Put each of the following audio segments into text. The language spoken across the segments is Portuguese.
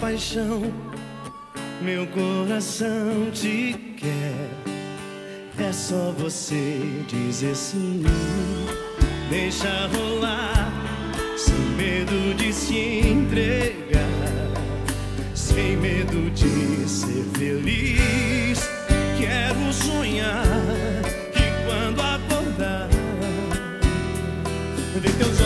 paixão, meu coração te quer. É só você dizer sim, deixa rolar, sem medo de se entregar, sem medo de ser feliz. Quero sonhar que quando acordar, ver teus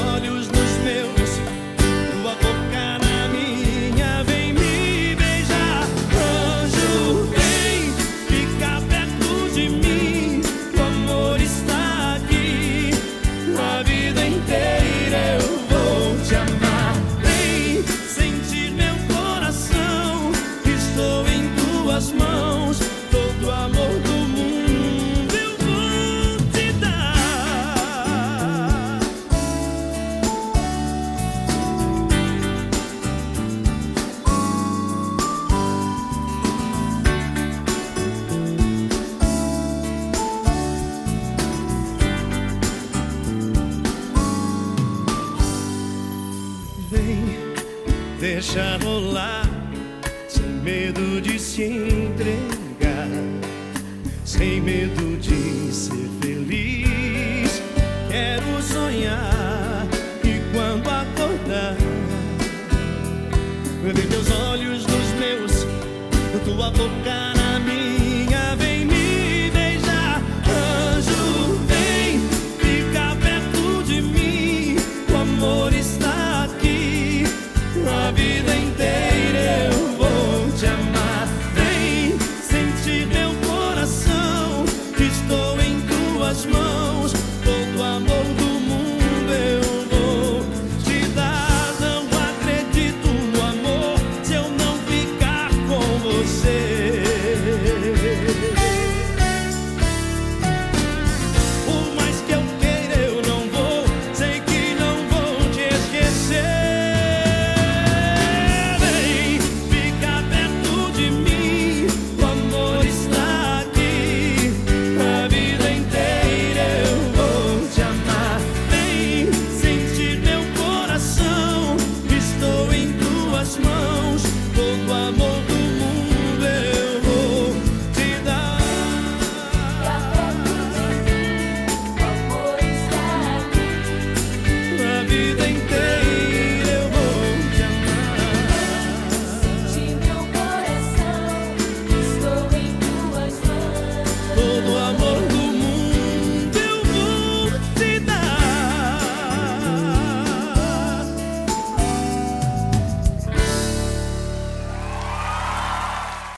deixa rolar, sem medo de se entregar, sem medo de ser feliz. Quero sonhar e quando acordar, ver teus olhos nos meus, tua boca